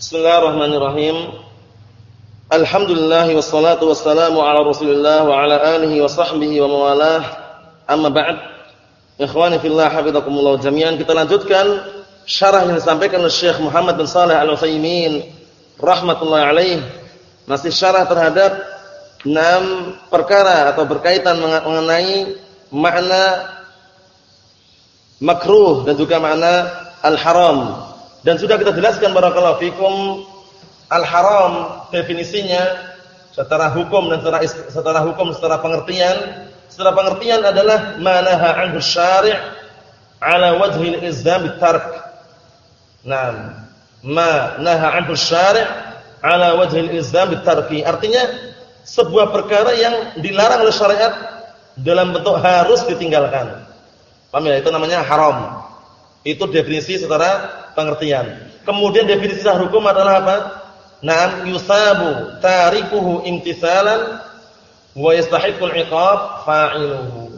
Bismillahirrahmanirrahim. Alhamdulillah wassalatu wassalamu ala Rasulillah wa ala alihi wa sahbihi wa mawalah. Amma ba'd. Ikhwani fillah hafizakumullah jami'an kita lanjutkan syarah yang disampaikan oleh Syekh Muhammad bin Shalih Al-Utsaimin rahimatullah alaih. Masih syarah terhadap enam perkara atau berkaitan mengenai makna makruh dan juga makna al-haram dan sudah kita jelaskan barakallahu fikum al-haram definisinya secara hukum dan secara secara hukum secara pengertian. Secara pengertian adalah manaha 'anhu syari' ala wajhi al-izam bitark. Naam. Ma naha 'anhu syari' ala wajhi al-izam bitarki. Artinya sebuah perkara yang dilarang oleh syariat dalam bentuk harus ditinggalkan. Paham ya? Itu namanya haram. Itu definisi secara pengertian. Kemudian definisi sah hukum adalah apa? Naam yusabu tarikuhu imtisalan wa yastahiqul iqab fa'iluhu.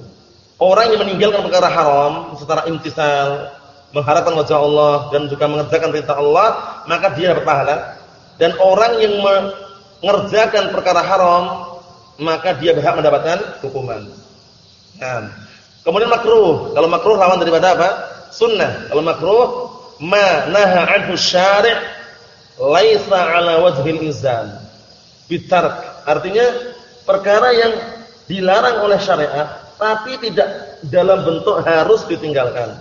Orang yang meninggalkan perkara haram secara imtisal, mengharapkan wajah Allah dan juga mengerjakan perintah Allah, maka dia dapat pahala. Dan orang yang mengerjakan perkara haram, maka dia berhak mendapatkan hukuman. Nah, kemudian makruh. Kalau makruh lawan daripada apa? sunnah. Kalau makruh ma naha anhu syari' laisa ala wajhil izan. Bitark. Artinya perkara yang dilarang oleh syariat tapi tidak dalam bentuk harus ditinggalkan.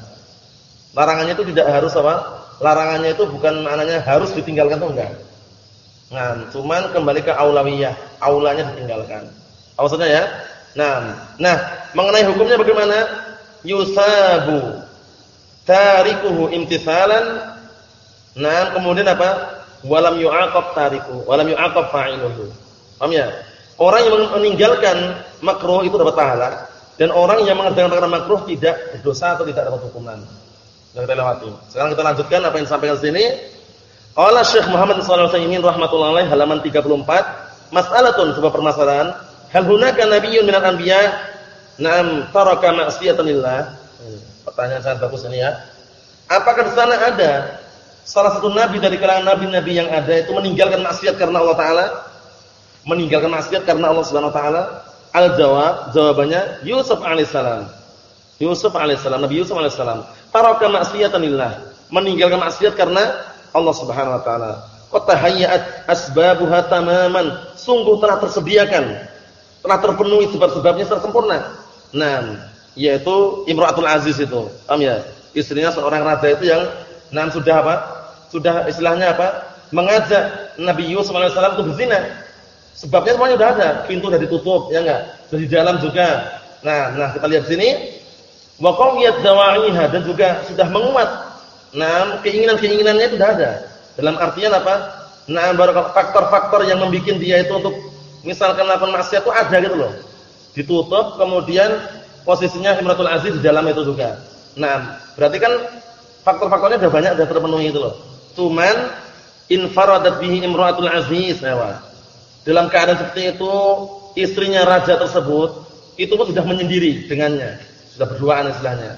Larangannya itu tidak harus apa? Larangannya itu bukan maknanya harus ditinggalkan itu enggak. Nah, cuman kembali ke aulawiyah, aulanya ditinggalkan. Maksudnya ya? Nah, nah, mengenai hukumnya bagaimana? Yusabu tarikuhu imtithalan. Nah kemudian apa? Walam yu'aqab tariku walam yu'aqab fa'iluhu. Paham ya? Orang yang meninggalkan makruh itu dapat pahala dan orang yang mengerjakan perkara makruh tidak berdosa atau tidak dapat hukuman. Yang kita lewati. Sekarang kita lanjutkan apa yang disampaikan di sini. Qala Syekh Muhammad sallallahu alaihi wasallam rahmatullahi alaihi halaman 34 mas'alatun sebuah permasalahan. Hal hunaka nabiyyun minal anbiya? Na'am taraka ma'siyatan lillah Pertanyaan sangat bagus ini ya. Apakah di sana ada salah satu nabi dari kalangan nabi-nabi yang ada itu meninggalkan maksiat karena Allah taala? Meninggalkan maksiat karena Allah Subhanahu wa taala? Al-jawab, jawabannya Yusuf alaihissalam. Yusuf alaihissalam, Nabi Yusuf alaihissalam, taraka maksiatan lillah, meninggalkan maksiat karena Allah Subhanahu wa taala. Qatahayyat asbabuha tamaman, sungguh telah tersediakan, telah terpenuhi sebab-sebabnya secara sempurna. Nah, yaitu Imratul Aziz itu. Paham ya? Istrinya seorang raja itu yang nan sudah apa? Sudah istilahnya apa? Mengajak Nabi Yusuf alaihi salam untuk berzina. Sebabnya semuanya sudah ada, pintu sudah ditutup, ya enggak? Dari dalam juga. Nah, nah kita lihat sini. Wa qawiyat dawa'iha dan juga sudah menguat. Nah, keinginan-keinginannya sudah ada. Dalam artian apa? Nah, faktor-faktor yang membuat dia itu untuk misalkan melakukan maksiat itu ada gitu loh. Ditutup kemudian posisinya Imratul Aziz di dalam itu juga. Nah, berarti kan faktor-faktornya sudah banyak sudah terpenuhi itu loh. Cuman infaradat bihi Imratul Aziz, ya. Dalam keadaan seperti itu, istrinya raja tersebut itu pun sudah menyendiri dengannya, sudah berduaan istilahnya.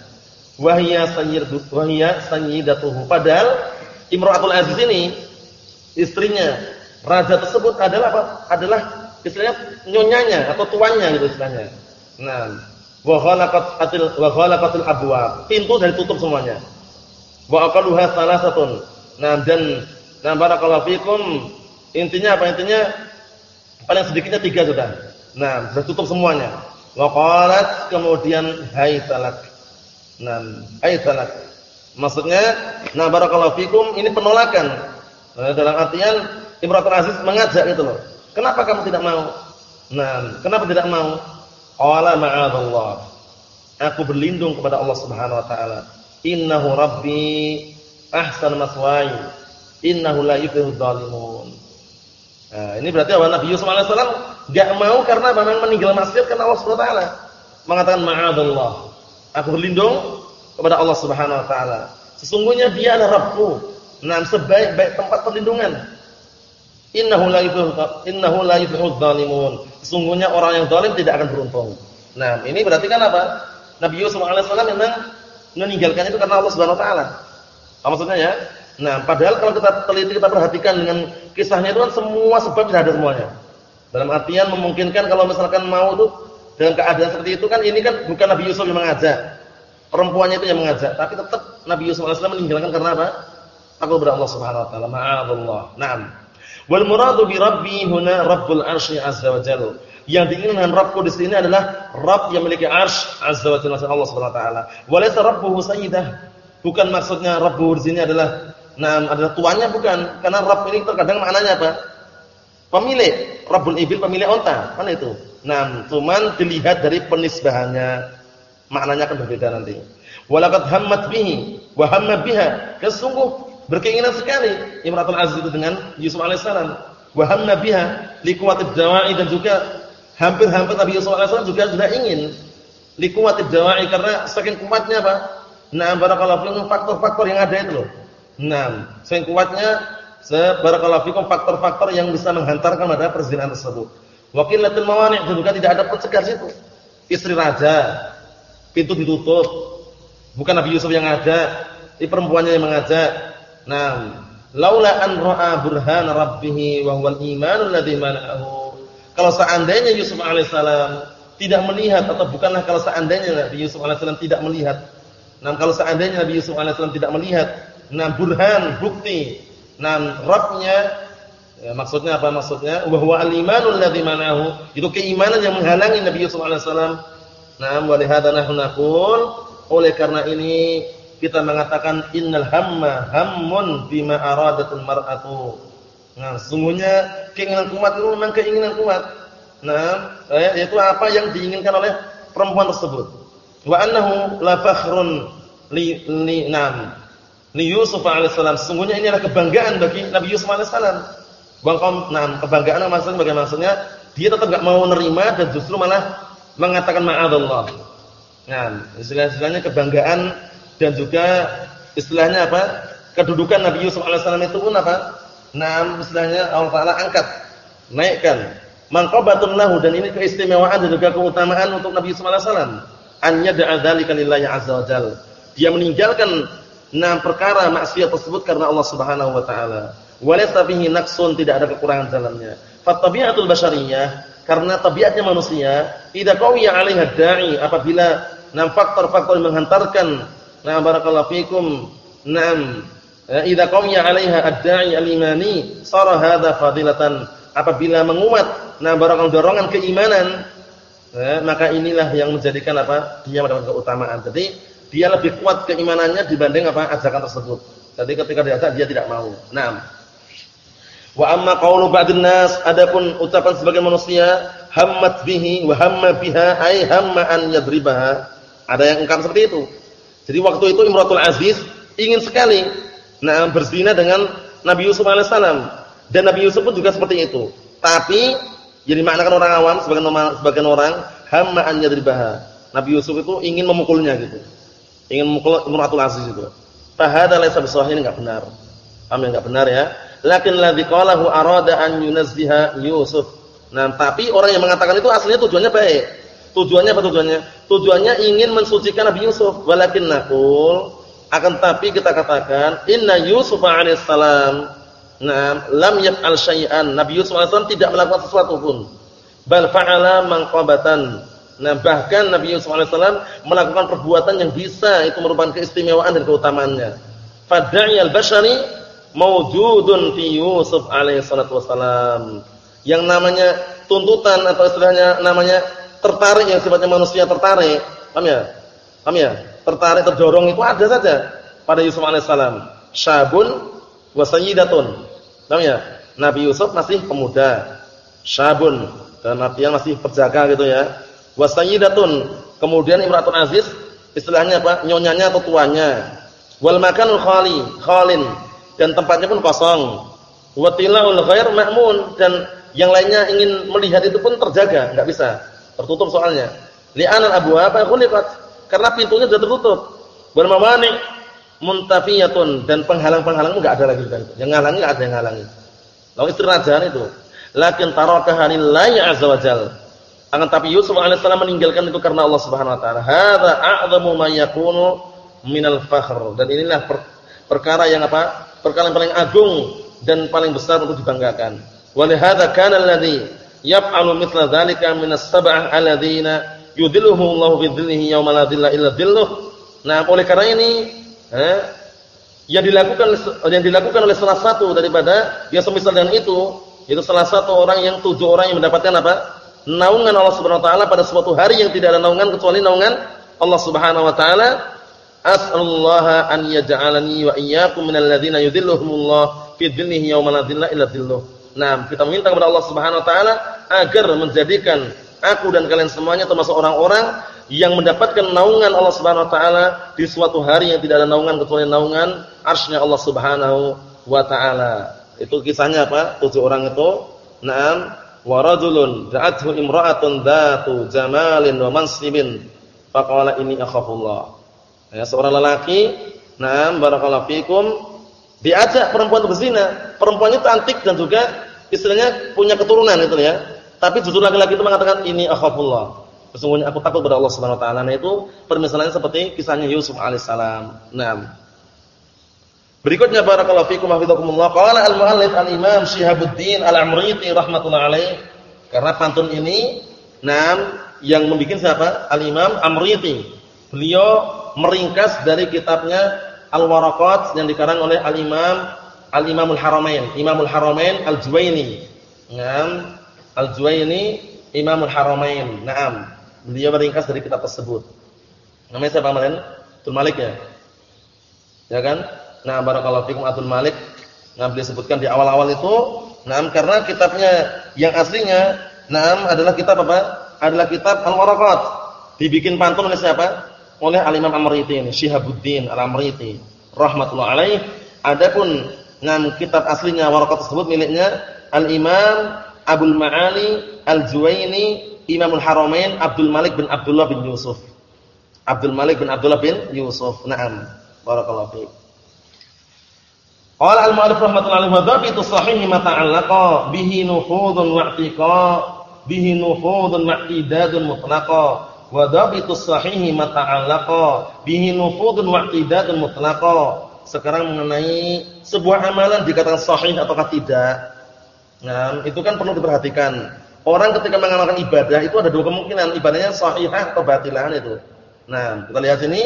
Wahia sayyidatu wahia sayyidatuhu. Padahal Imratul Aziz ini istrinya raja tersebut adalah apa? Adalah istilahnya nyonyanya atau tuannya gitu istilahnya. Nah, wa khalaqatil wa abwab. Pintu dari tutup semuanya. Wa aqaluha salasatun. Nah dan nah barakallahu fikum intinya apa intinya paling sedikitnya tiga sudah. Nah, sudah tutup semuanya. Wa qalat kemudian hai talak. Nah, hai talak. Maksudnya nah barakallahu fikum ini penolakan. Nah, dalam artian Ibrahim Aziz mengajak itu loh. Kenapa kamu tidak mau? Nah, kenapa tidak mau? Qala ma'adallah. Aku berlindung kepada Allah Subhanahu wa taala. Innahu rabbi ahsan maswai. Innahu la yuflihudz zalimun. Nah, ini berarti apa Nabi Yusuf alaihi salam enggak mau karena memang meninggal maksiat karena Allah Subhanahu wa taala. Mengatakan ma'adallah. Aku berlindung kepada Allah Subhanahu wa taala. Sesungguhnya Dia adalah Rabbku. Nah, sebaik-baik tempat perlindungan. Innahu la yuflihu innahu la yuflihudz zalimun. Sesungguhnya orang yang zalim tidak akan beruntung. Nah, ini berarti kan apa? Nabi Yusuf alaihissalam memang meninggalkan itu karena Allah Subhanahu wa taala. Apa maksudnya ya? Nah, padahal kalau kita teliti kita perhatikan dengan kisahnya itu kan semua sebab sudah ada semuanya. Dalam artian memungkinkan kalau misalkan mau tuh dengan keadaan seperti itu kan ini kan bukan Nabi Yusuf yang mengajak. Perempuannya itu yang mengajak, tapi tetap Nabi Yusuf AS meninggalkan karena apa? Takut kepada Allah Subhanahu wa taala. Ma'adallah. Naam. Wal muradu bi rabbi huna rabbul arsy azza wa jalla. Yang diinginkan Rabbku di sini adalah Rabb yang memiliki arsy azza wa jalla Allah Subhanahu wa taala. Walaysa rabbuhu sayyidah. Bukan maksudnya Rabbu di sini adalah nah adalah tuannya bukan. Karena Rabb ini terkadang maknanya apa? Pemilik. Rabbul ibil pemilik unta. Kan itu. Nah, cuman dilihat dari penisbahannya. Maknanya akan berbeda nanti. Walaqad hammat bihi wa hamma biha. Kesungguh berkeinginan sekali Imratul Aziz itu dengan Yusuf alaihissalam. Wa hamma biha liquwatid dawa'i dan juga hampir-hampir Nabi Yusuf alaihissalam juga sudah ingin liquwatid dawa'i karena saking kuatnya apa? Nah, barakallahu fikum faktor-faktor yang ada itu loh. Nah, saking kuatnya barakallahu fikum faktor-faktor yang bisa menghantarkan pada perzinahan tersebut. Wakilatul mawani' dan juga tidak ada pencegah situ. Istri raja, pintu ditutup. Bukan Nabi Yusuf yang ada, ini perempuannya yang mengajak. Nah, laula an ra'a burhan rabbih wa huwal imanul ladzi mana'ahu. Kalau seandainya Yusuf alaihissalam tidak melihat atau bukanlah kalau seandainya Nabi Yusuf alaihissalam tidak melihat. Nah, kalau seandainya Nabi Yusuf alaihissalam tidak melihat, nah burhan bukti, nah Rabbnya ya, maksudnya apa maksudnya? Wa huwa al-imanul mana'ahu. Itu keimanan yang menghalangi Nabi Yusuf alaihissalam. Nah, wa lihadza nahnu naqul oleh karena ini kita mengatakan innal hamma hammun bima aradatul mar'atu. Nah, sungguhnya keinginan kuat itu memang keinginan kuat. Nah, yaitu apa yang diinginkan oleh perempuan tersebut. Wa annahu la fakhrun li li nam li Yusuf alaihissalam. Sungguhnya ini adalah kebanggaan bagi Nabi Yusuf alaihissalam. Bang kaum nah, kebanggaan maksudnya bagaimana maksudnya? Dia tetap enggak mau menerima dan justru malah mengatakan ma'adallah. Nah, istilah-istilahnya kebanggaan dan juga istilahnya apa? Kedudukan Nabi Yusuf alaihissalam itu pun apa? Nah, istilahnya Allah Taala angkat, naikkan. Mangqabatun lahu dan ini keistimewaan dan juga keutamaan untuk Nabi Yusuf alaihissalam. An yada'a dzalika lillahi azza wajal. Dia meninggalkan enam perkara maksiat tersebut karena Allah Subhanahu wa taala. Walaysa bihi naqsun, tidak ada kekurangan dalamnya. Fattabi'atul basyariyah karena tabiatnya manusia, idza qawiya 'alaiha da'i apabila enam faktor-faktor yang menghantarkan Nah barakallahu fikum. Naam. Ya, idza qawiya 'alaiha ad-da'i al-imani sara hadza fadilatan. Apabila menguat nah barakallahu dorongan keimanan, ya, maka inilah yang menjadikan apa? Dia mendapat keutamaan. Jadi dia lebih kuat keimanannya dibanding apa? ajakan tersebut. Jadi ketika diajak dia tidak mau. Naam. Wa amma qawlu ba'dun nas adapun ucapan sebagian manusia hammat bihi wa hamma biha ay hamma an yadribaha. Ada yang engkar seperti itu. Jadi waktu itu Imratul Aziz ingin sekali nah berzina dengan Nabi Yusuf alaihissalam dan Nabi Yusuf pun juga seperti itu. Tapi jadi maknakan orang awam sebagian sebagian orang hamma an yadribaha. Nabi Yusuf itu ingin memukulnya gitu. Ingin memukul Imratul Aziz itu. Fahada laisa bisawah ini enggak benar. Paham enggak benar ya? Lakin ladzi arada an yunazziha Yusuf. Nah, tapi orang yang mengatakan itu aslinya tujuannya baik. Tujuannya apa tujuannya? Tujuannya ingin mensucikan Nabi Yusuf. Walakin nakul akan tapi kita katakan inna Yusuf alaihissalam nah lam yaf'al syai'an. Nabi Yusuf alaihissalam tidak melakukan sesuatu pun. Bal fa'ala manqabatan. Nah, bahkan Nabi Yusuf alaihissalam melakukan perbuatan yang bisa itu merupakan keistimewaan dan keutamaannya. Fadai al-bashari mawjudun fi Yusuf alaihissalatu wassalam. Yang namanya tuntutan atau istilahnya namanya tertarik yang sifatnya manusia tertarik, paham ya? Paham ya? Tertarik terdorong itu ada saja pada Yusuf alaihissalam. Syabun wa sayyidatun. Paham ya? Nabi Yusuf masih pemuda. Syabun dalam artian masih perjaka gitu ya. Wa sayyidatun. Kemudian Imratul Aziz istilahnya apa? Nyonyanya atau tuanya. Wal makanul khali, khalin dan tempatnya pun kosong. Wa tilaul ghair ma'mun dan yang lainnya ingin melihat itu pun terjaga, enggak bisa. Tertutup soalnya. Li'anal abwaaba khuliqat. Karena pintunya sudah tertutup. Wal mawani muntafiyatun dan penghalang-penghalang enggak ada lagi itu. Yang ngalangi enggak ada yang ngalangi. Lalu istri raja itu. Lakin tarakaha lillahi azza wajal. Akan tapi Yusuf alaihissalam meninggalkan itu karena Allah Subhanahu wa taala. Hadza a'zamu ma yakunu minal fakhr. Dan inilah per, perkara yang apa? perkara yang paling agung dan paling besar untuk dibanggakan. Walihada kana alladhi yaf'alu mithla dzalika min as-sab'ah alladziina yudhilluhumullahu fi dhillihi yauma la dhilla illa dhilluh. Nah, oleh karena ini, eh, yang dilakukan yang dilakukan oleh salah satu daripada yang semisal dengan itu, itu salah satu orang yang tujuh orang yang mendapatkan apa? Naungan Allah Subhanahu wa taala pada suatu hari yang tidak ada naungan kecuali naungan Allah Subhanahu wa taala. As'alullah an yaj'alani wa iyyakum minal ladzina yudhilluhumullah fi dhillihi yauma la dhilla illa dhilluh. Nah, kita meminta kepada Allah Subhanahu wa taala agar menjadikan aku dan kalian semuanya termasuk orang-orang yang mendapatkan naungan Allah Subhanahu wa taala di suatu hari yang tidak ada naungan kecuali naungan arsy Allah Subhanahu wa taala. Itu kisahnya apa? Tujuh orang itu. Naam, wa rajulun da'athu imra'atun dzatu jamalin wa mansibin faqala inni akhafullah. Ya, seorang lelaki, naam barakallahu fikum, diajak perempuan berzina. Perempuannya cantik dan juga istilahnya punya keturunan itu ya. Tapi justru laki-laki itu mengatakan ini akhafullah. Sesungguhnya aku takut kepada Allah Subhanahu wa taala. Nah itu permisalannya seperti kisahnya Yusuf alaihissalam. Naam. Berikutnya barakallahu fikum hafizakumullah. Qala al-muallif al-Imam Syihabuddin Al-Amriti rahimatullah alaih. Karena pantun ini naam yang membuat siapa? Al-Imam Amriti. Beliau meringkas dari kitabnya Al-Waraqat yang dikarang oleh Al-Imam Al-Imamul Haramain, Imamul Haramain Al-Juwaini. Naam, Al-Juwaini Imamul Haramain. Naam. Beliau meringkas dari kitab tersebut. Namanya siapa kemarin? Abdul Malik ya? Ya kan? Nah, barakallahu fikum Abdul Malik. Nah, beliau sebutkan di awal-awal itu, nah karena kitabnya yang aslinya, nah adalah kitab apa? Adalah kitab Al-Waraqat. Dibikin pantun oleh siapa? Oleh Al-Imam Amriti ini, Syihabuddin Al-Amriti rahmatullah alaih. Adapun nama kitab aslinya waraqat tersebut miliknya Al-Imam Abdul Ma'ali Al-Juwaini Imamul Haramain Abdul Malik bin Abdullah bin Yusuf. Abdul Malik bin Abdullah bin Yusuf. Naam. Barakallahu fiik. Qala al-mu'allif rahmatullahi alaihi wa dhabitu sahih ma ta'allaqa bihi nufudun wa bihi nufudun wa i'tidadun mutlaqa wa dhabitus sahihi ma ta'allaqa bihi nufudun wa i'tidadun mutlaqa. Sekarang mengenai sebuah amalan dikatakan sahih ataukah tidak. Nah, itu kan perlu diperhatikan. Orang ketika mengamalkan ibadah itu ada dua kemungkinan, ibadahnya sahihah atau batilah itu. Nah, kita lihat sini,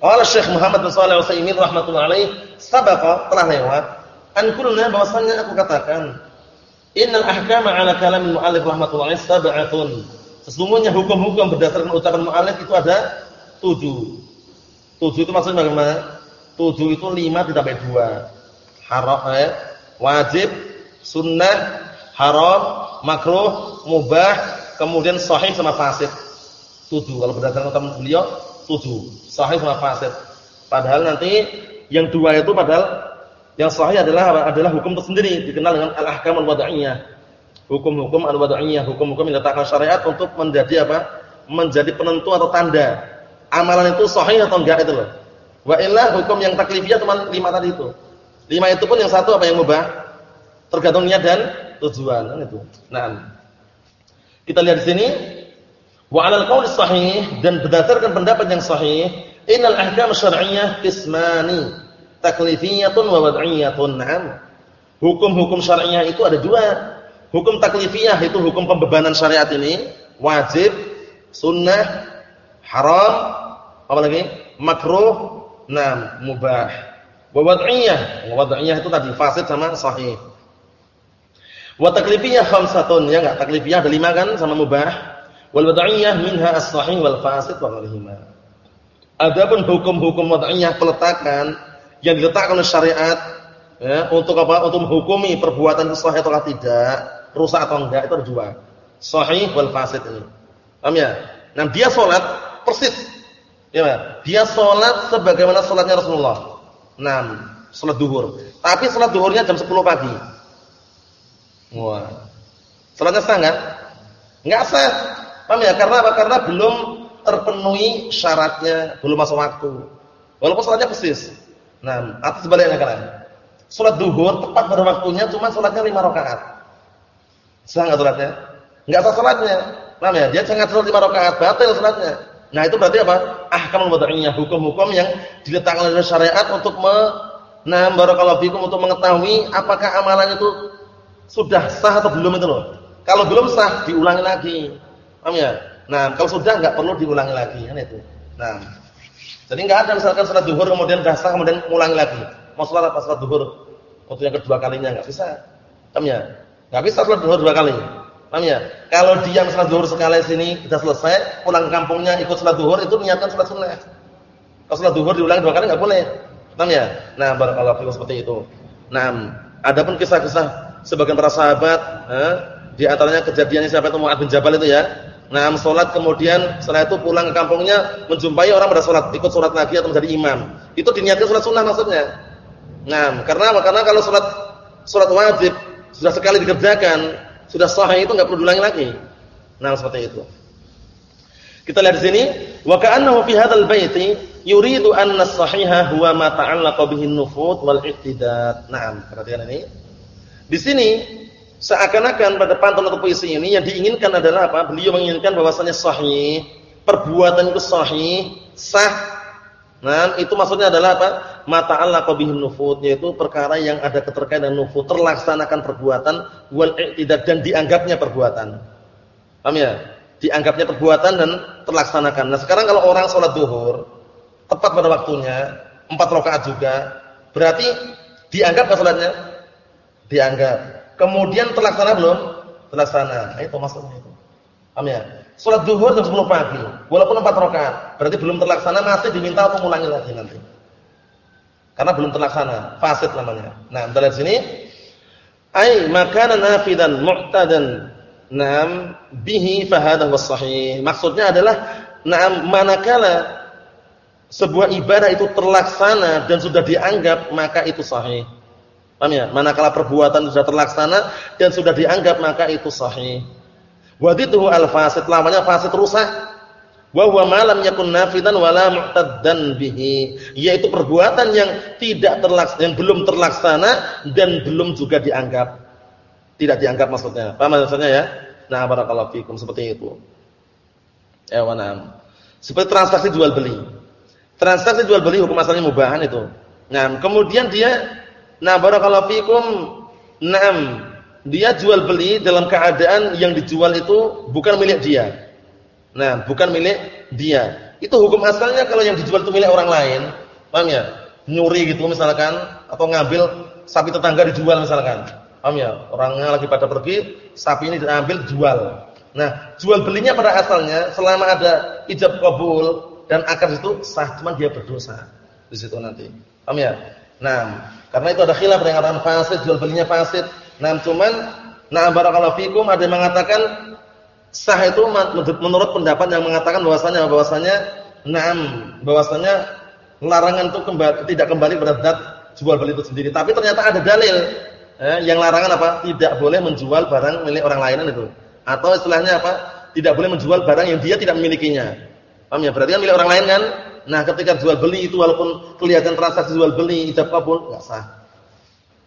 oleh Syekh Muhammad bin Shalih Al-Utsaimin rahimatullah alaih, sabaqa telah lewat an kulna bahwasanya aku katakan innal ahkama ala kalamil muallif rahimatullah sab'atun Sesungguhnya hukum-hukum berdasarkan ucapan mu'alif itu ada tujuh. Tujuh itu maksudnya bagaimana? Tujuh itu lima ditambah dua. Haram, eh, wajib, sunnah, haram, makruh, mubah, kemudian sahih sama fasid. Tujuh. Kalau berdasarkan ucapan beliau, tujuh. Sahih sama fasid. Padahal nanti yang dua itu padahal yang sahih adalah adalah hukum tersendiri dikenal dengan al-ahkam al-wada'iyah hukum-hukum al-wad'iyah, hukum-hukum yang diletakkan syariat untuk menjadi apa? menjadi penentu atau tanda amalan itu sahih atau enggak itu loh. Wa illa hukum yang taklifiyah cuma lima tadi itu. Lima itu pun yang satu apa yang mubah? Tergantung niat dan tujuan kan itu. Nah, kita lihat di sini wa 'alal qauli sahih dan berdasarkan pendapat yang sahih, innal ahkam syar'iyyah qismani, taklifiyatun wa wad'iyatun. Naam. Hukum-hukum syar'iyyah itu ada dua, Hukum taklifiyah itu hukum pembebanan syariat ini wajib, sunnah, haram, apa lagi? makruh, nah mubah. Wa wad'iyah, wad'iyah itu tadi fasid sama sahih. Wa taklifiyah khamsatun, ya enggak? Taklifiyah ada lima kan sama mubah. Wal wad'iyah minha as-sahih wal fasid wa ghairihima. Adapun hukum-hukum wad'iyah peletakan yang diletakkan oleh syariat ya, untuk apa? Untuk menghukumi perbuatan sahih atau tidak rusak atau enggak itu ada dua. Sahih wal fasid ini. Paham ya? Nah, dia salat persis. Ya, dia salat sebagaimana salatnya Rasulullah. Nah, salat duhur. Tapi salat duhurnya jam 10 pagi. Wah. Salatnya sah enggak? Enggak sah. Paham ya? Karena apa? Karena belum terpenuhi syaratnya, belum masuk waktu. Walaupun salatnya persis. Nah, atau sebaliknya kalian. Salat duhur tepat pada waktunya cuma salatnya 5 rakaat. Sah enggak salatnya? Enggak sah salatnya. Paham ya? Dia sangat salat lima rakaat, batal salatnya. Nah, itu berarti apa? Ahkamul wad'iyah, hukum-hukum yang diletakkan oleh syariat untuk me, Nah, barakallahu fikum untuk mengetahui apakah amalan itu sudah sah atau belum itu loh. Kalau belum sah diulangi lagi. Paham ya? Nah, kalau sudah enggak perlu diulangi lagi, kan itu. Nah. Jadi enggak ada misalkan salat zuhur kemudian sudah sah kemudian ulangi lagi. Mau salat apa salat zuhur? Waktu yang kedua kalinya enggak bisa. Paham ya? Enggak bisa salat zuhur dua kali. Paham ya? Kalau diam salat zuhur sekali sini kita selesai, pulang kampungnya ikut salat zuhur itu niatkan salat sunnah. Kalau salat zuhur diulangi dua kali enggak boleh. Paham ya? Nah, barakallahu fikum seperti itu. Nah, adapun kisah-kisah sebagian para sahabat, eh, di antaranya kejadiannya siapa itu Mu'adz bin Jabal itu ya. Nah, salat kemudian setelah itu pulang ke kampungnya menjumpai orang pada salat, ikut salat lagi atau menjadi imam. Itu diniatkan salat sunnah maksudnya. Nah, karena? Karena kalau salat salat wajib sudah sekali dikerjakan, sudah sahih itu enggak perlu diulangi lagi. Nah, seperti itu. Kita lihat di sini, wa ka'annahu fi hadzal baiti yuridu anna as-sahiha huwa ma ta'allaqa bihi an-nufut wal iqtidad. Naam, perhatikan ini. Di sini seakan-akan pada pantun atau puisi ini yang diinginkan adalah apa? Beliau menginginkan bahwasanya sahih, perbuatan itu sahih, sah. Nah, itu maksudnya adalah apa? Ma ta'allaqa bihi an-nufut yaitu perkara yang ada keterkaitan dengan nufut, terlaksanakan perbuatan wal iqtidad dan dianggapnya perbuatan. Paham ya? dianggapnya perbuatan dan terlaksanakan. Nah, sekarang kalau orang sholat duhur tepat pada waktunya, empat rakaat juga, berarti dianggap nggak sholatnya? Dianggap. Kemudian terlaksana belum? Terlaksana. Nah, itu maksudnya itu. Paham ya? Sholat duhur jam 10 pagi, walaupun empat rakaat, berarti belum terlaksana masih diminta untuk mengulangi lagi nanti. Karena belum terlaksana, fasid namanya. Nah, kita lihat sini. Ai makanan nafidan mu'tadan Naam bihi fahada was sahih. Maksudnya adalah naam manakala sebuah ibadah itu terlaksana dan sudah dianggap maka itu sahih. Paham ya? Manakala perbuatan sudah terlaksana dan sudah dianggap maka itu sahih. Wadituhu al-fasid, lamanya fasid rusak. Wa huwa ma lam yakun nafidan wala mu'taddan bihi, yaitu perbuatan yang tidak terlaksana, yang belum terlaksana dan belum juga dianggap. Tidak dianggap maksudnya. Paham maksudnya ya? Nah, barakallahu fikum seperti itu. Ya, wa Seperti transaksi jual beli. Transaksi jual beli hukum asalnya mubahan itu. Nah, kemudian dia nah barakallahu fikum, nah dia jual beli dalam keadaan yang dijual itu bukan milik dia. Nah, bukan milik dia. Itu hukum asalnya kalau yang dijual itu milik orang lain, paham ya? Nyuri gitu misalkan atau ngambil sapi tetangga dijual misalkan. Paham ya? Orangnya lagi pada pergi, sapi ini diambil jual. Nah, jual belinya pada asalnya selama ada ijab kabul dan akad itu sah, cuma dia berdosa di situ nanti. Paham ya? Nah, karena itu ada khilaf yang mengatakan fasid, jual belinya fasid. Nah, cuman nah barakallahu fikum ada yang mengatakan sah itu menurut pendapat yang mengatakan bahwasanya bahwasanya na'am, bahwasanya larangan itu kembali tidak kembali pada zat jual beli itu sendiri. Tapi ternyata ada dalil eh, yang larangan apa? Tidak boleh menjual barang milik orang lain itu. Atau istilahnya apa? Tidak boleh menjual barang yang dia tidak memilikinya. Paham ya? Berarti kan milik orang lain kan? Nah, ketika jual beli itu walaupun kelihatan transaksi jual beli ijab kabul enggak sah.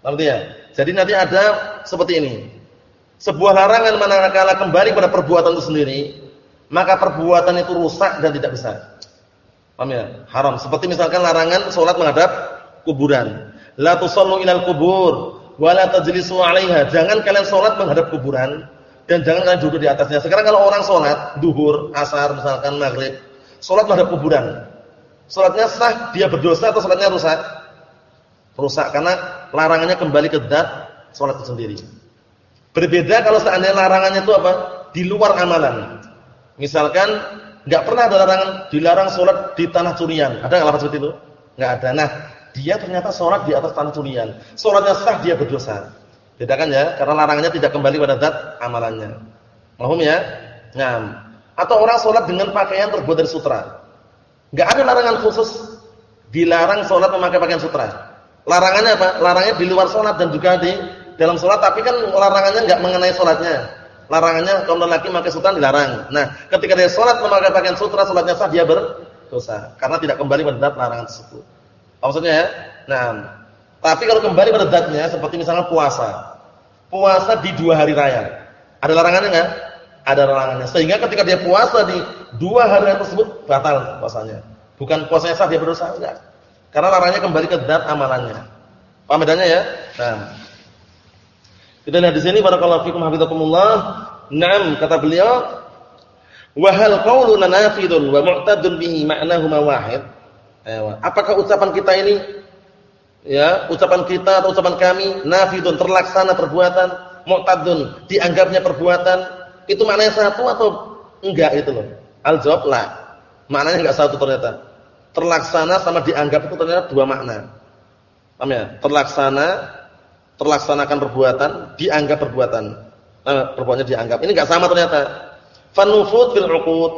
Paham ya? Jadi nanti ada seperti ini. Sebuah larangan manakala kembali pada perbuatan itu sendiri, maka perbuatan itu rusak dan tidak bisa. Paham ya? Haram. Seperti misalkan larangan salat menghadap kuburan. La tusallu ilal kubur wala tajlisu 'alaiha. Jangan kalian salat menghadap kuburan dan jangan kalian duduk di atasnya. Sekarang kalau orang salat duhur, asar, misalkan maghrib, salat menghadap kuburan. Salatnya sah, dia berdosa atau salatnya rusak? Rusak karena larangannya kembali ke zat salat itu sendiri. Berbeda kalau seandainya larangannya itu apa? Di luar amalan. Misalkan enggak pernah ada larangan dilarang salat di tanah curian. Ada enggak seperti itu? Enggak ada. Nah, dia ternyata sholat di atas tanah curian. Sholatnya sah, dia berdosa. Bedakan ya, karena larangannya tidak kembali pada zat amalannya. Mahum ya? Nah, atau orang sholat dengan pakaian terbuat dari sutra. Gak ada larangan khusus dilarang sholat memakai pakaian sutra. Larangannya apa? Larangannya di luar sholat dan juga di dalam sholat, tapi kan larangannya nggak mengenai sholatnya. Larangannya kalau lelaki memakai sutra dilarang. Nah, ketika dia sholat memakai pakaian sutra, sholatnya sah, dia berdosa karena tidak kembali pada zat larangan tersebut. Maksudnya ya? Nah, tapi kalau kembali pada zatnya seperti misalnya puasa. Puasa di dua hari raya. Ada larangannya enggak? Ada larangannya. Sehingga ketika dia puasa di dua hari raya tersebut batal puasanya. Bukan puasanya sah dia berdosa enggak. Karena larangannya kembali ke zat amalannya. Paham bedanya ya? Nah. Kita lihat di sini barakallahu fikum hafizakumullah. Naam kata beliau wa hal qauluna nafidun wa mu'tadun bihi ma'nahuma wahid. Apakah ucapan kita ini ya, ucapan kita atau ucapan kami nafidun terlaksana perbuatan, mu'tadun dianggapnya perbuatan, itu maknanya satu atau enggak itu loh. Al-jawab la. Maknanya enggak satu ternyata. Terlaksana sama dianggap itu ternyata dua makna. Paham ya? Terlaksana, terlaksanakan perbuatan, dianggap perbuatan. Nah, perbuatannya dianggap. Ini enggak sama ternyata. Fanufud fil uqud.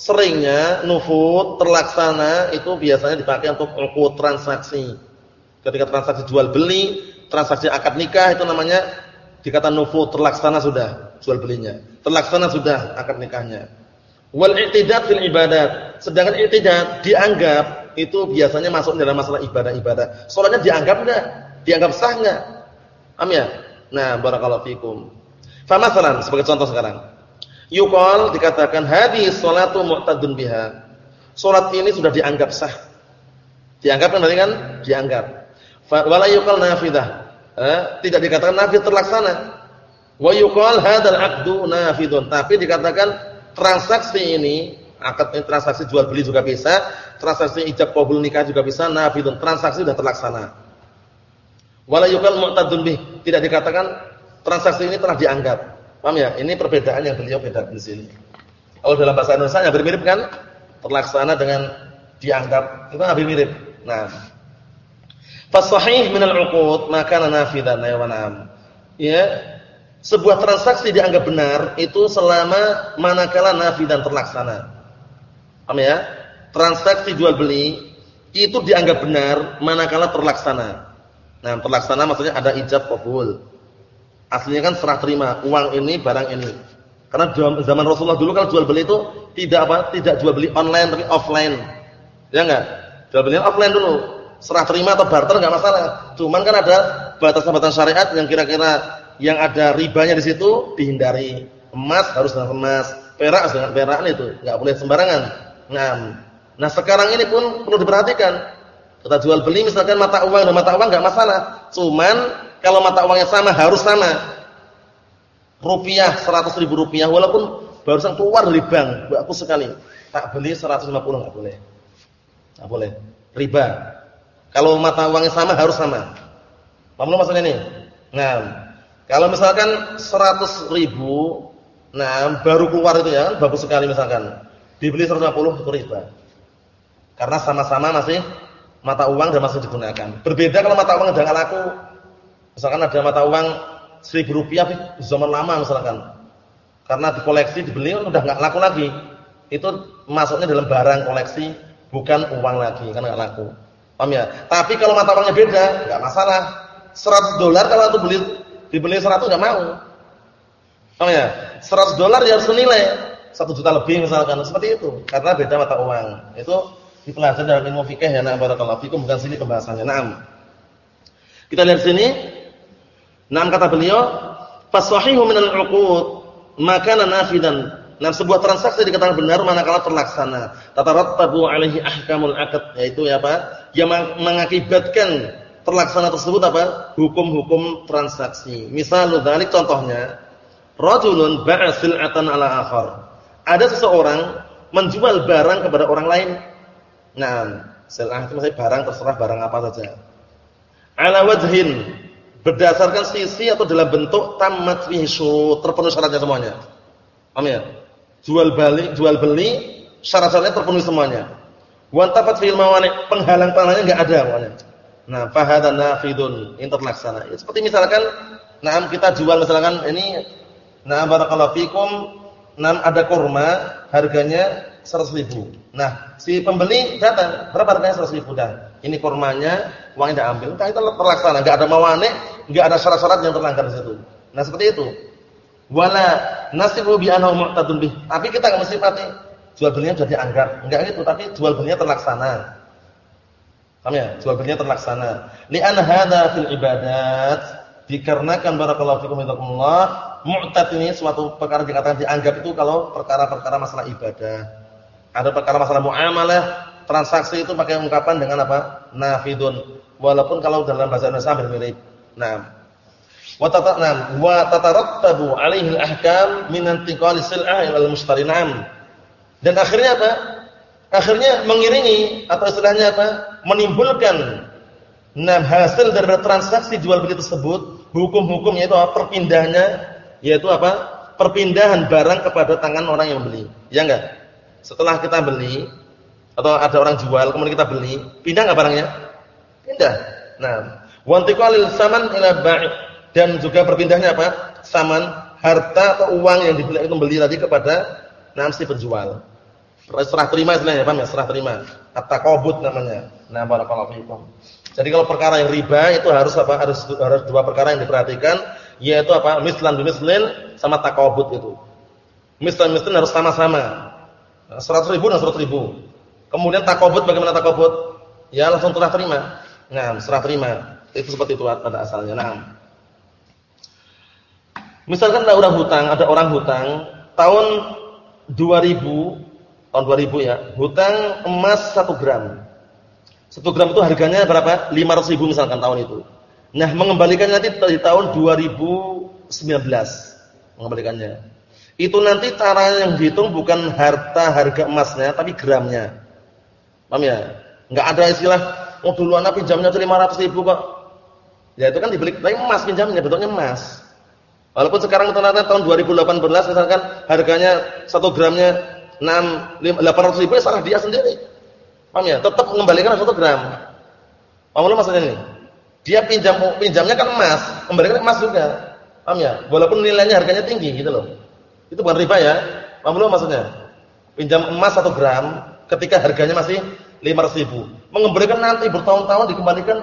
Seringnya nufud terlaksana itu biasanya dipakai untuk uqud transaksi. Ketika transaksi jual beli, transaksi akad nikah itu namanya dikata nufud terlaksana sudah jual belinya. Terlaksana sudah akad nikahnya. Wal i'tidad fil ibadat. Sedangkan i'tidad dianggap itu biasanya masuk dalam masalah ibadah-ibadah. Salatnya dianggap enggak? Dianggap sah enggak? Paham ya? Nah, barakallahu fikum. Fa masalan sebagai contoh sekarang. Yuqal dikatakan hadis salatu mu'tadun biha. Salat ini sudah dianggap sah. Dianggap kan berarti kan? Dianggap. Wala yuqal nafidah. Eh, tidak dikatakan nafid terlaksana. Wa yuqal hadzal aqdu nafidun. Tapi dikatakan transaksi ini akad transaksi jual beli juga bisa, transaksi ijab qabul nikah juga bisa, nafidun. Transaksi sudah terlaksana. Wala yuqal mu'tadun bih, tidak dikatakan transaksi ini telah dianggap. Paham ya? Ini perbedaan yang beliau beda di sini. Kalau dalam bahasa Indonesia hampir mirip kan? Terlaksana dengan dianggap itu hampir mirip. Nah, fasahih min al-uqud maka nafidan ya. Ya, sebuah transaksi dianggap benar itu selama manakala nafidan terlaksana. Paham ya? Transaksi jual beli itu dianggap benar manakala terlaksana. Nah, terlaksana maksudnya ada ijab kabul. Aslinya kan serah terima uang ini barang ini. Karena zaman Rasulullah dulu kalau jual beli itu tidak apa? Tidak jual beli online tapi offline. Ya enggak? Jual beli offline dulu. Serah terima atau barter enggak masalah. Cuman kan ada batasan-batasan syariat yang kira-kira yang ada ribanya di situ dihindari. Emas harus dengan emas, perak harus dengan perak itu, enggak boleh sembarangan. Nah, nah sekarang ini pun perlu diperhatikan. Kita jual beli misalkan mata uang dan mata uang enggak masalah. Cuman kalau mata uangnya sama harus sama. Rupiah 100 ribu rupiah walaupun barusan keluar dari bank, bagus sekali. Tak beli 150 enggak boleh. Enggak boleh. Riba. Kalau mata uangnya sama harus sama. Paham maksudnya ini? Nah, kalau misalkan 100 ribu, nah baru keluar itu ya, bagus sekali misalkan. Dibeli 150 itu riba. Karena sama-sama masih mata uang dan masih digunakan. Berbeda kalau mata uang udah nggak laku. Misalkan ada mata uang seribu rupiah zaman lama misalkan. Karena dikoleksi dibeli udah nggak laku lagi. Itu masuknya dalam barang koleksi bukan uang lagi karena nggak laku. Paham ya? Tapi kalau mata uangnya beda, nggak masalah. 100 dolar kalau itu beli dibeli 100 nggak mau. Paham ya? 100 dolar ya harus senilai 1 juta lebih misalkan seperti itu karena beda mata uang. Itu dipelajari dalam ilmu fikih ya, nah barakallahu fikum bukan sini pembahasannya. Naam. Kita lihat sini. Naam kata beliau, fasahihu minal 'uqud makana nafidan. Nah, sebuah transaksi dikatakan benar manakala terlaksana. Tatarattabu alaihi ahkamul aqd, yaitu ya apa? Yang mengakibatkan terlaksana tersebut apa? Hukum-hukum transaksi. Misal dzalik contohnya, rajulun ba'a sil'atan ala akhar. Ada seseorang menjual barang kepada orang lain Nah, sil'ah itu maksudnya barang terserah barang apa saja. Ala wajhin berdasarkan sisi atau dalam bentuk tamat fihi terpenuhi syaratnya semuanya. Paham ya? Jual beli, jual beli syarat-syaratnya terpenuhi semuanya. Wa tafat fil mawani penghalang tanahnya enggak ada pokoknya. Nah, fahadha nafidun, ini terlaksana. Ya, seperti misalkan nah kita jual misalkan ini nah barakallahu fikum, nah ada kurma harganya 100 ribu. Nah, si pembeli datang, berapa harganya 100 ribu dan ini kurmanya, uangnya diambil. Entah itu terlaksana, enggak ada mawane, enggak ada syarat-syarat yang terlanggar di situ. Nah, seperti itu. Wala nasibu bi annahu mu'tadun bih. Tapi kita enggak mesti pati jual belinya sudah dianggap. Enggak gitu, tapi jual belinya terlaksana. Paham ya? Jual belinya terlaksana. Li'an hadza fil ibadat dikarenakan barakallahu fikum wa mu'tad ini suatu perkara dikatakan dianggap itu kalau perkara-perkara masalah ibadah ada perkara masalah muamalah, transaksi itu pakai ungkapan dengan apa? Nafidun. Walaupun kalau dalam bahasa Indonesia hampir mirip. Nah, wa tatanam wa tatarattabu alaihi al-ahkam min intiqali sil'ah ila al-mushtari. Dan akhirnya apa? Akhirnya mengiringi atau istilahnya apa? Menimbulkan nah hasil dari transaksi jual beli tersebut, hukum-hukumnya itu apa? Perpindahnya yaitu apa? Perpindahan barang kepada tangan orang yang beli. Ya enggak? Setelah kita beli, atau ada orang jual kemudian kita beli, pindah nggak barangnya? Pindah. Nah, wantiqalil saman ila bai' dan juga berpindahnya apa? Saman, harta atau uang yang dibeli itu beli tadi kepada nanti penjual. Serah terima istilahnya, paham ya? Serah terima. At-taqabud namanya. Nah, barakallahu fiikum. Jadi kalau perkara yang riba itu harus apa? Harus harus dua perkara yang diperhatikan, yaitu apa? Mislan bimislin sama taqabud itu. Mislan mislan harus sama-sama. 100 ribu dan 100 ribu. Kemudian takobut bagaimana takobut? Ya langsung serah terima. Nah, serah terima. Itu seperti itu pada asalnya. Nah. Misalkan ada orang hutang, ada orang hutang tahun 2000, tahun 2000 ya, hutang emas 1 gram. 1 gram itu harganya berapa? 500 ribu misalkan tahun itu. Nah, mengembalikannya nanti di tahun 2019. Mengembalikannya. Itu nanti cara yang dihitung bukan harta harga emasnya, tapi gramnya. Paham ya? Enggak ada istilah oh dulu anak pinjamnya tuh 500 ribu kok. Ya itu kan dibeli tapi emas pinjamnya bentuknya emas. Walaupun sekarang ternyata tahun 2018 misalkan harganya 1 gramnya 6 800 ribu ya salah dia sendiri. Paham ya? Tetap mengembalikan 1 gram. Paham lu maksudnya ini? Dia pinjam pinjamnya kan emas, kembalikan emas juga. Paham ya? Walaupun nilainya harganya tinggi gitu loh. Itu bukan riba ya. Paham lu maksudnya? Pinjam emas 1 gram, ketika harganya masih 500 ribu. Mengembalikan nanti bertahun-tahun dikembalikan.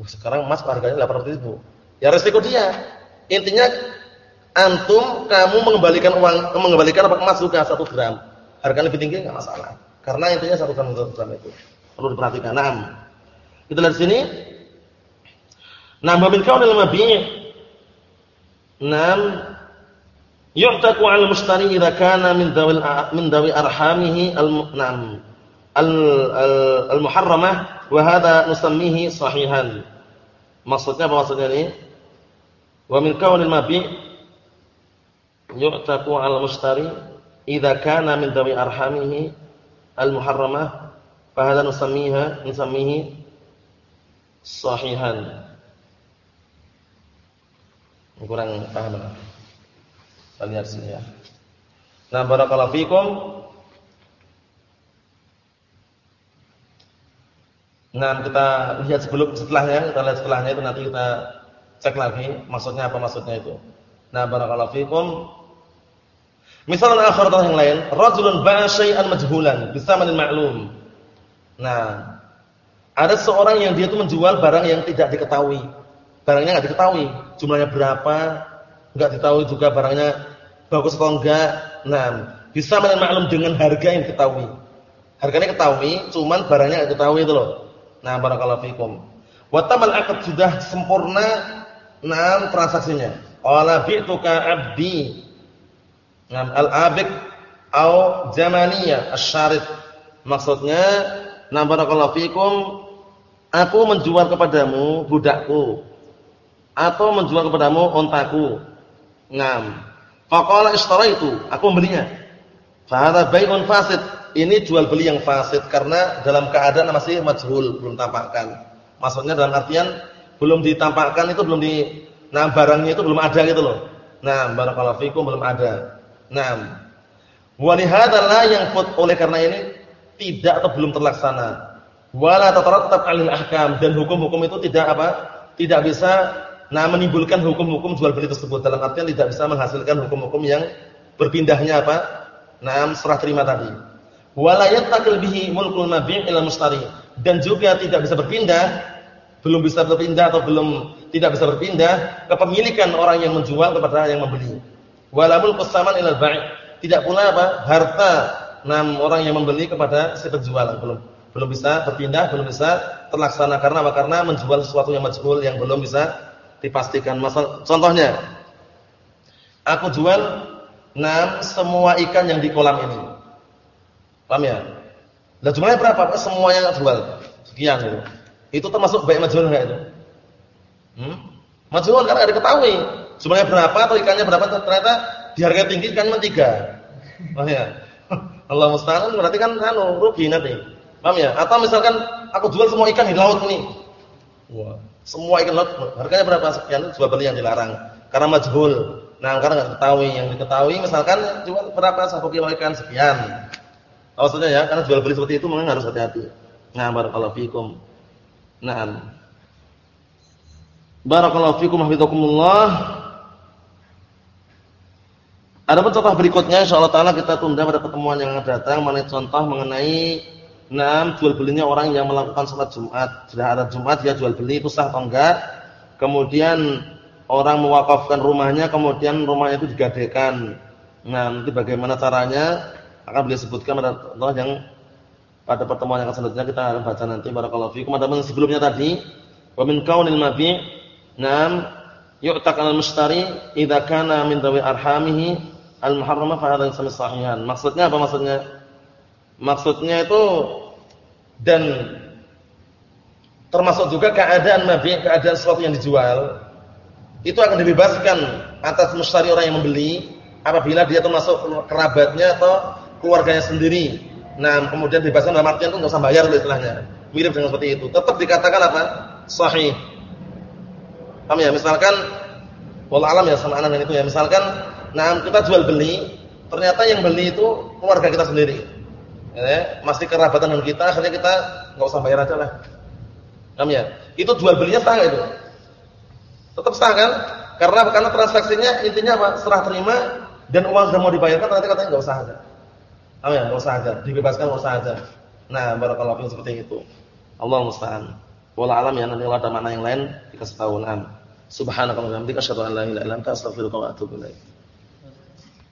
Uh, sekarang emas harganya 800 ribu. Ya resiko dia. Intinya antum kamu mengembalikan uang mengembalikan apa emas juga 1 gram. Harga lebih tinggi enggak masalah. Karena intinya 1 gram 1 gram itu. Perlu diperhatikan. Nah, kita lihat sini. Nah, min kaunil mabi' Nam yu'taku 'ala al-mushtari idza kana min dawil min dawi arhamihi al-nam al-muharramah wa hadha nusammihi sahihan. Maksudnya apa maksudnya ini? Wa min kaunil mabi' yu'taku 'ala al-mushtari idza kana min dawi arhamihi al-muharramah fa hadha nusammiha nusammihi sahihan. Kurang paham. Kita lihat sini ya. Nah, barakallahu fikum. Nah, kita lihat sebelum setelahnya, kita lihat setelahnya itu nanti kita cek lagi maksudnya apa maksudnya itu. Nah, barakallahu fikum. Misalnya akhir yang lain, rajulun ba'a syai'an majhulan bisamanin ma'lum. Nah, ada seorang yang dia itu menjual barang yang tidak diketahui. Barangnya enggak diketahui, jumlahnya berapa, enggak diketahui juga barangnya bagus atau enggak. Nah, bisa maklum dengan harga yang diketahui. Harganya ketahui, cuman barangnya enggak ketahui itu loh. Nah, barakallahu fikum. Wa tamal akad sudah sempurna nah transaksinya. Qala bi'tuka 'abdi. Nah, al-abik au jamaniyah asy-syarid. Maksudnya, nah barakallahu fikum, aku menjual kepadamu budakku atau menjual kepadamu ontaku. Ngam. Faqala itu, aku membelinya. Fa hadza bai'un fasid. Ini jual beli yang fasid karena dalam keadaan masih majhul, belum tampakkan. Maksudnya dalam artian belum ditampakkan itu belum di nah barangnya itu belum ada gitu loh. Nah, barakallahu fikum belum ada. Nah, wa lihadza la yanfut oleh karena ini tidak atau belum terlaksana. Wala tatarattab 'alil ahkam dan hukum-hukum itu tidak apa? Tidak bisa Nah, menimbulkan hukum-hukum jual beli tersebut dalam artian tidak bisa menghasilkan hukum-hukum yang berpindahnya apa? Nah, serah terima tadi. Walayat takil bihi mulkul mabi' ila mustari dan juga tidak bisa berpindah, belum bisa berpindah atau belum tidak bisa berpindah kepemilikan orang yang menjual kepada yang membeli. Walamul qasaman ila bai' tidak pula apa? harta enam orang yang membeli kepada si penjual belum belum bisa berpindah, belum bisa terlaksana karena apa? Karena menjual sesuatu yang majhul yang belum bisa dipastikan. Masal, contohnya, aku jual enam semua ikan yang di kolam ini. Paham ya? Lah jumlahnya berapa? Semuanya jual. Sekian gitu. Itu termasuk baik majhul enggak itu? Hmm? Majhul kan ada diketahui. Jumlahnya berapa atau ikannya berapa ternyata di harga tinggi ikannya tiga. Oh ya. Allah musta'an berarti kan anu rugi nanti. Paham ya? Atau misalkan aku jual semua ikan di laut ini. Wah, semua ikan laut harganya berapa sekian beli yang dilarang karena majhul. Nah, karena enggak ketahui, yang diketahui misalkan jual berapa satu kilo ikan sekian. Maksudnya ya, karena jual beli seperti itu memang harus hati-hati. Nah, barakallahu fikum. Nah. Barakallahu fikum hafizakumullah. Adapun contoh berikutnya insyaallah taala kita tunda pada pertemuan yang akan datang mengenai contoh mengenai enam jual belinya orang yang melakukan salat Jumat. Sudah ada Jumat dia jual beli itu sah atau enggak? Kemudian orang mewakafkan rumahnya kemudian rumahnya itu digadekan. Nah, nanti bagaimana caranya? akan beliau sebutkan pada Allah yang pada pertemuan yang selanjutnya kita akan baca nanti barakallahu fiikum. Adapun sebelumnya tadi wa min kaunil mabi' nam yu'taq al-mushtari idza kana min dawi arhamihi al-muharrama fa hadha. Maksudnya apa maksudnya? Maksudnya itu dan termasuk juga keadaan mabi' keadaan sesuatu yang dijual itu akan dibebaskan atas mushtari orang yang membeli apabila dia termasuk kerabatnya atau keluarganya sendiri. Nah, kemudian dibebaskan dalam artian itu enggak usah bayar istilahnya. Mirip dengan seperti itu. Tetap dikatakan apa? Sahih. Paham ya? Misalkan wallah alam ya sama anak itu ya. Misalkan nah kita jual beli, ternyata yang beli itu keluarga kita sendiri. Ya, masih kerabatan dengan kita, akhirnya kita enggak usah bayar aja lah. Paham ya? Itu jual belinya sah itu. Tetap sah kan? Karena karena transaksinya intinya apa? Serah terima dan uang sudah mau dibayarkan ternyata katanya enggak usah aja. Oh ya, enggak usah aja, dibebaskan enggak usah aja. Nah, barakallahu seperti itu. Allah musta'an. Wala alam ya nanti ada makna yang lain dikasih tahu. Nah, subhanakallahumma wa bihamdika asyhadu an la ilaha illa anta astaghfiruka wa atubu.